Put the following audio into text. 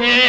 Yeah.